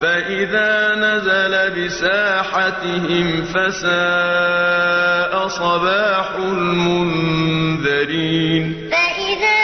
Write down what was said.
فَإِذَا نَزَلَ بِسَاحَتِهِمْ فَسَاءَ صَبَاحُ الْمُنذَرِينَ فَإِذَا